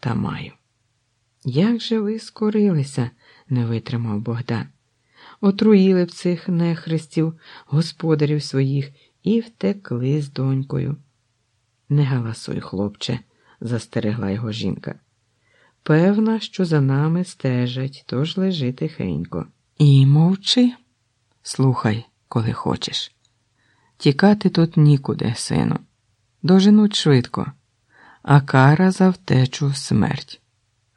та маю. Як же ви скорилися, не витримав Богдан. Отруїли б цих нехрестів, господарів своїх, і втекли з донькою. Не галасуй, хлопче, застерегла його жінка. Певна, що за нами стежать, тож лежи тихенько. І мовчи, слухай, коли хочеш. Тікати тут нікуди, сину. Доженуть швидко, а кара за втечу смерть.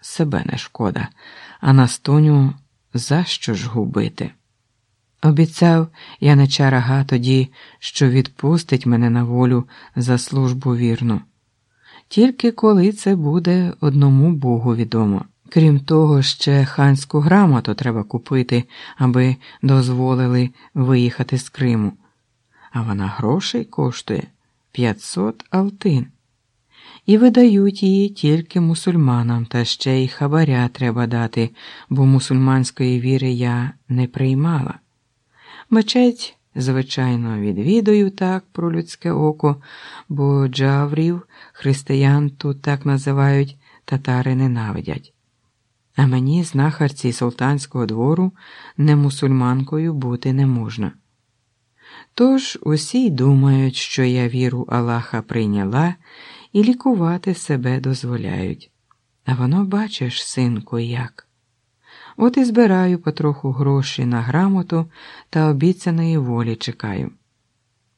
Себе не шкода, а Настуню за що ж губити? Обіцяв янича рага тоді, що відпустить мене на волю за службу вірну. Тільки коли це буде одному Богу відомо. Крім того, ще ханську грамоту треба купити, аби дозволили виїхати з Криму. А вона грошей коштує 500 алтин. І видають її тільки мусульманам, та ще й хабаря треба дати, бо мусульманської віри я не приймала. Мечеть, звичайно, відвідую так про людське око, бо джаврів, християн тут так називають, татари ненавидять. А мені, знахарці султанського двору, не мусульманкою бути не можна. Тож усі думають, що я віру Аллаха прийняла і лікувати себе дозволяють. А воно, бачиш, синку, як. От і збираю потроху гроші на грамоту та обіцяної волі чекаю.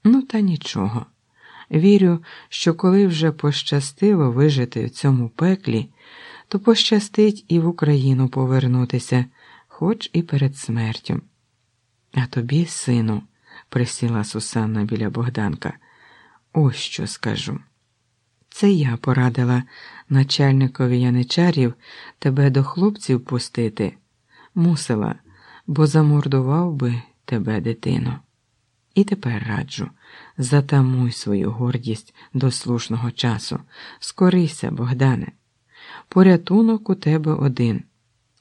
Ну, та нічого. Вірю, що коли вже пощастило вижити в цьому пеклі, то пощастить і в Україну повернутися, хоч і перед смертю. А тобі, сину, присіла Сусанна біля Богданка, ось що скажу. Це я порадила начальникові яничарів тебе до хлопців пустити. Мусила, бо замордував би тебе дитину. І тепер раджу затамуй свою гордість до слушного часу. Скорися, Богдане. Порятунок у тебе один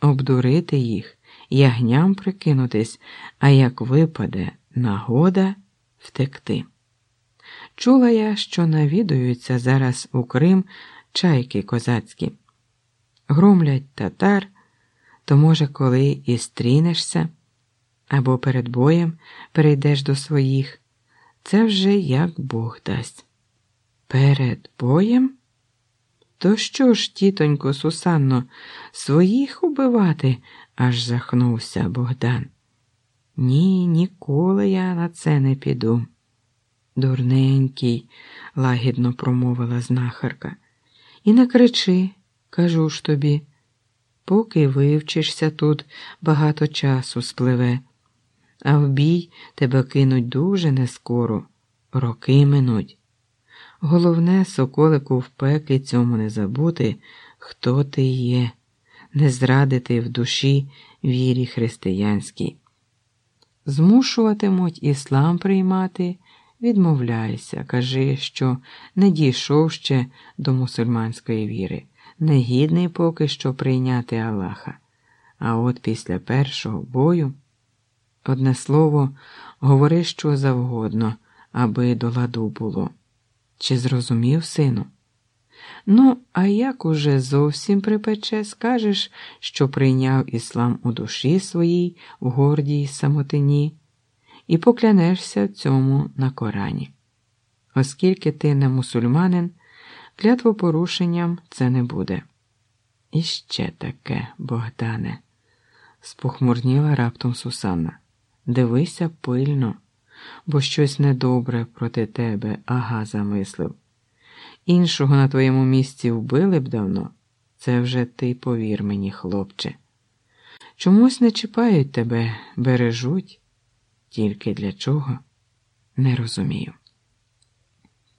обдурити їх, ягням прикинутись, а як випаде нагода втекти. Чула я, що навідуються зараз у Крим чайки козацькі, громлять татар, то, може, коли і стрінешся, або перед боєм перейдеш до своїх, це вже як Бог дасть. Перед боєм? То що ж, тітонько Сусанно, своїх убивати? аж захнувся Богдан. Ні, ніколи я на це не піду. Дурненький, лагідно промовила знахарка. І не кричи, кажу ж тобі, поки вивчишся тут, багато часу спливе, а в бій тебе кинуть дуже нескоро, роки минуть. Головне, соколику в пеклі цьому не забути, хто ти є, не зрадити в душі вірі християнській. Змушуватимуть іслам приймати, відмовляйся, кажи, що не дійшов ще до мусульманської віри, негідний поки що прийняти Аллаха. А от після першого бою, одне слово, говори що завгодно, аби до ладу було. Чи зрозумів, сину? Ну, а як уже зовсім припече, скажеш, що прийняв іслам у душі своїй в гордій самотині, і поклянешся цьому на Корані. Оскільки ти не мусульманин, клятвопорушенням це не буде. І ще таке, Богдане, спохмурніла раптом Сусанна. Дивися пильно, бо щось недобре проти тебе ага замислив. Іншого на твоєму місці вбили б давно, це вже ти повір мені, хлопче. Чомусь не чіпають тебе, бережуть, тільки для чого не розумію.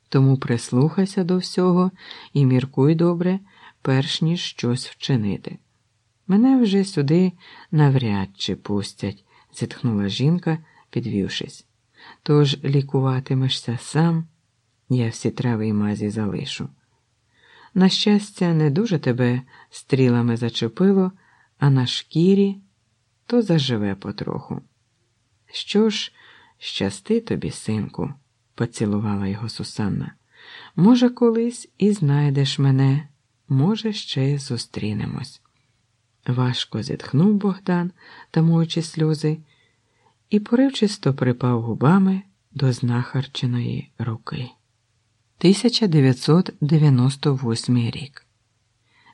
Тому прислухайся до всього і міркуй добре, перш ніж щось вчинити. Мене вже сюди навряд чи пустять, зітхнула жінка, підвівшись. Тож лікуватимешся сам. Я всі трави й мазі залишу. На щастя, не дуже тебе стрілами зачепило, а на шкірі то заживе потроху. Що ж, щасти тобі, синку, поцілувала його Сусанна. Може, колись і знайдеш мене. може, ще зустрінемось. Важко зітхнув Богдан, тамуючи сльози, і поривчисто припав губами до знахарченої руки. 1998 рік.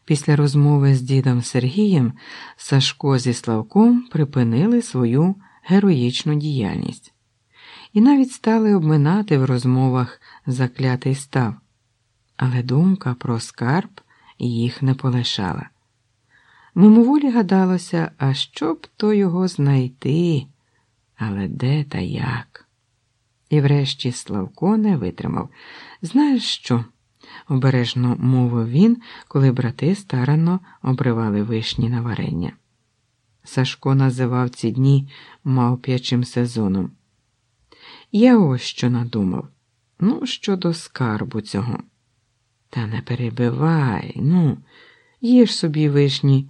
Після розмови з дідом Сергієм Сашко зі Славком припинили свою героїчну діяльність і навіть стали обминати в розмовах заклятий став, але думка про скарб їх не полишала. Мимоволі гадалося, а щоб то його знайти, але де та як? І врешті Славко не витримав. Знаєш що? обережно мовив він, коли брати старанно обривали вишні на варення. Сашко називав ці дні мавп'ячим сезоном. Я ось що надумав. Ну, щодо скарбу цього. Та не перебивай, ну, їж собі вишні